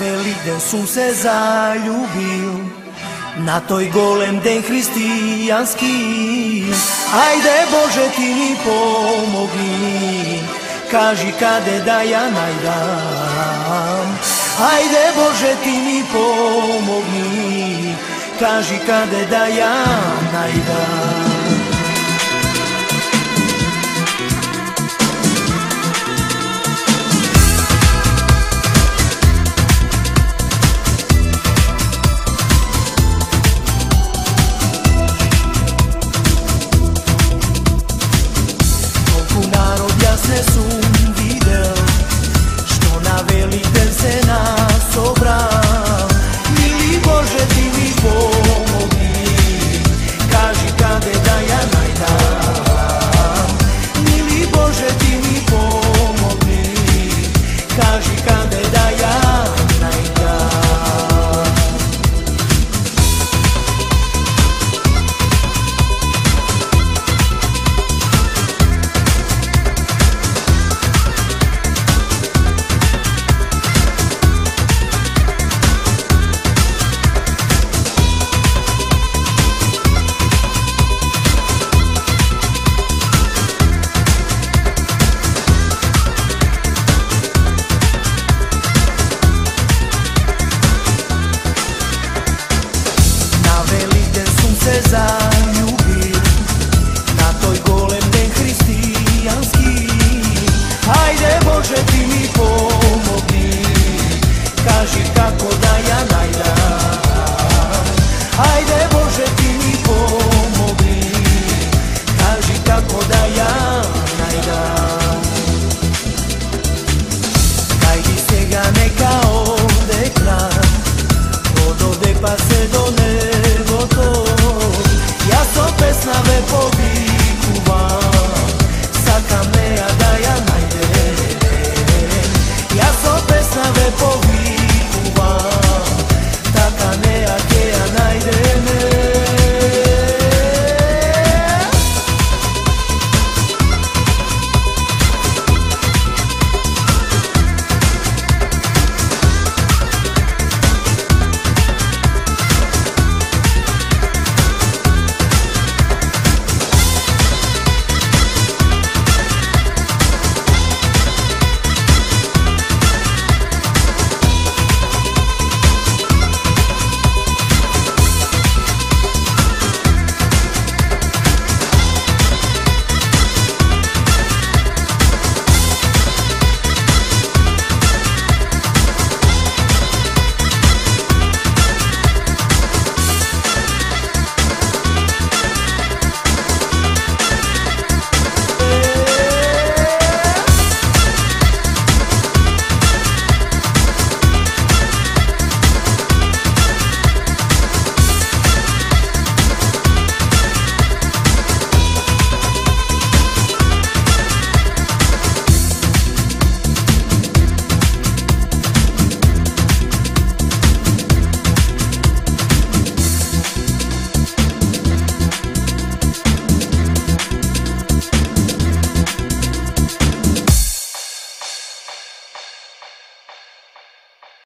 veliden sum se zaljubil Na toj golem den hristijanski. Ajde Bože ti mi pomogni. Kaži kade da ja najdam. Ajde Bože ti mi pomogni. Kaži kade da ja najdam Jesús. Sunce zaljubil Na toj golem den hristijanski Ajde Bože ti mi pomogni